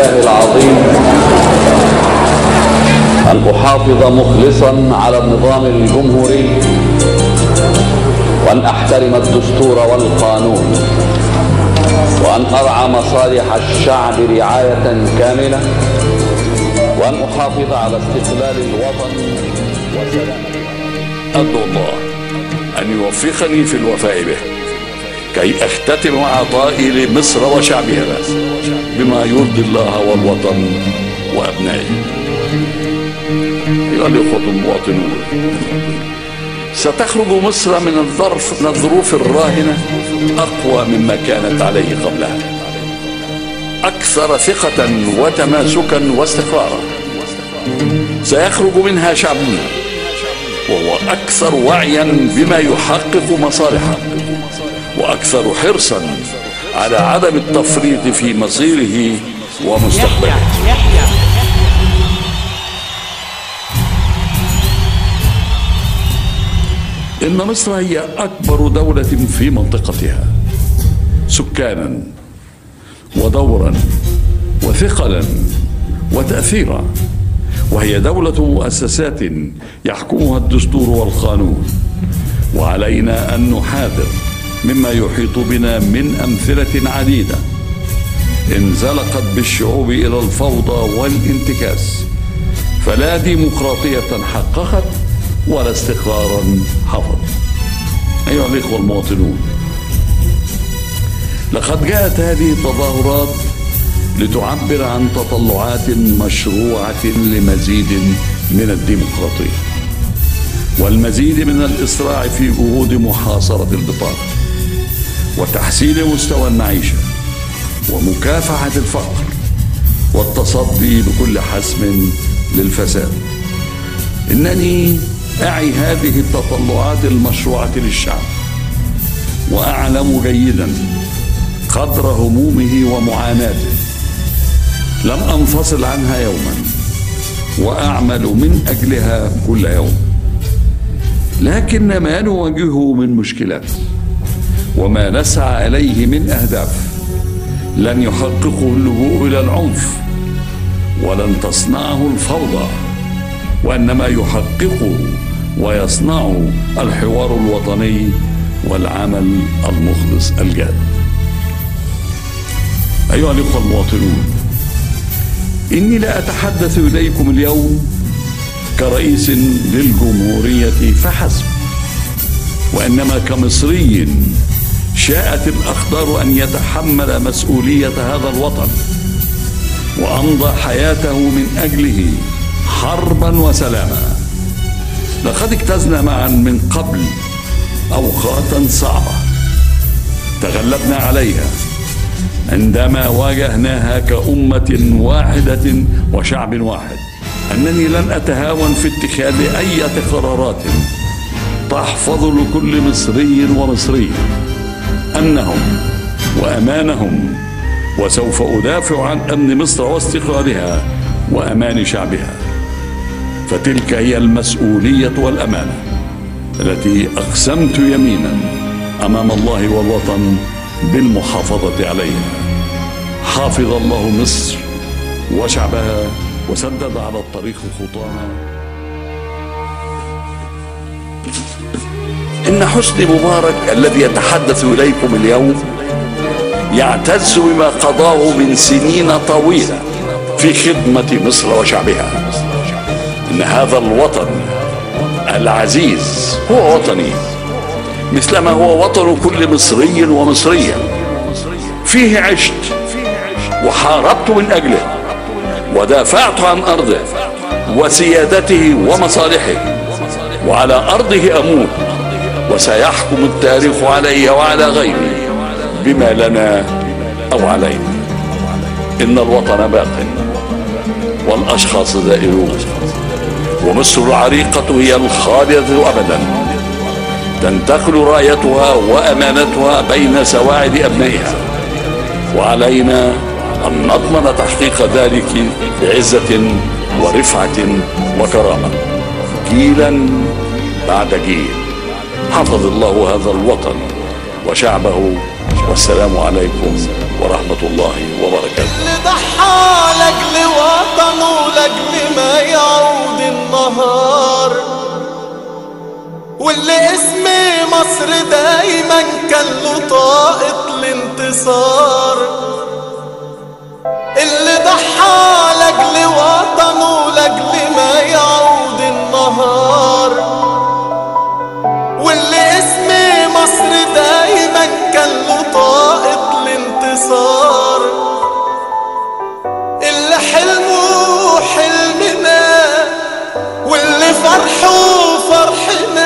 بالله العظيم. أن أحافظ مخلصا على النظام الجمهوري. وأن أحترم الدستور والقانون. وأن أرعى مصالح الشعب رعاية كاملة. وأن أحافظ على استقلال الوطن وسلامته أدعو الله أن يوفقني في الوفاء به كي أختتم عطائي لمصر وشعبها. بما يرضي الله والوطن وأبنائه. أيها الإخوة المواطنون ستخرج مصر من الظرف من الظروف الراهنة أقوى مما كانت عليه قبلها. أكثر ثقة وتماسكا واستقرارا. سيخرج منها شعبنا وهو أكثر وعيا بما يحقق مصالحه وأكثر حرصا على عدم التفريط في مصيره ومستقبله. إن مصر هي أكبر دولة في منطقتها سكانا ودورا وثقلا وتأثيرا. وهي دولة مؤسسات يحكمها الدستور والقانون. وعلينا أن نحاذر مما يحيط بنا من أمثلة عديدة. انزلقت بالشعوب إلى الفوضى والانتكاس. فلا ديمقراطية حققت ولا استقرارا حفظ أيها الإخوة المواطنون لقد جاءت هذه التظاهرات لتعبر عن تطلعات مشروعة لمزيد من الديمقراطية والمزيد من الإسراع في جهود محاصرة البطالة وتحسين مستوى المعيشة ومكافحة الفقر والتصدي بكل حسم للفساد. إنني أعي هذه التطلعات المشروعة للشعب وأعلم جيدا قدر همومه ومعاناته. لم أنفصل عنها يوما وأعمل من أجلها كل يوم. لكن ما نواجهه من مشكلات. وما نسعى إليه من أهداف. لن يحققه اللجوء إلى العنف ولن تصنعه الفوضى وإنما يحققه ويصنعه الحوار الوطني والعمل المخلص الجاد. أيها الإخوة المواطنون إني لا أتحدث إليكم اليوم كرئيس للجمهورية فحسب وإنما كمصري شاءت الأقدار أن يتحمل مسؤولية هذا الوطن وأمضى حياته من أجله حربا وسلاما. لقد اجتزنا معا من قبل أوقاتا صعبة تغلبنا عليها عندما واجهناها كأمة واحدة وشعب واحد. أنني لن أتهاون في اتخاذ أي قرارات تحفظ لكل مصري ومصرية. أمنهم وأمانهم وسوف أدافع عن أمن مصر واستقرارها وأمان شعبها. فتلك هي المسؤولية والأمانة التي أقسمت يمينا أمام الله والوطن بالمحافظة عليها. حافظ الله مصر وشعبها وسدد على الطريق خطاها. إن حسني مبارك الذي يتحدث إليكم اليوم يعتز بما قضاه من سنين طويلة في خدمة مصر وشعبها. إن هذا الوطن العزيز هو وطني. مثلما هو وطن كل مصري ومصرية. فيه عشت وحاربت من أجله ودافعت عن أرضه وسيادته ومصالحه. وعلى أرضه أموت. وسيحكم التاريخ علي وعلى غيري بما لنا أو علينا. إن الوطن باق والأشخاص زائرون ومصر العريقة هي الخالدة أبدا. تنتقل رايتها وأمانتها بين سواعد أبنائها. وعلينا أن نضمن تحقيق ذلك بعزة ورفعة وكرامة. جيلا بعد جيل. حفظ الله هذا الوطن وشعبه والسلام عليكم ورحمة الله وبركاته. اللي ضحى لأجل وطنه لأجل ما يعود النهار. واللي اسم مصر دايما كان له طاقة الانتصار طاقة الانتصار اللي حلمه حلمنا واللي فرحه فرحنا.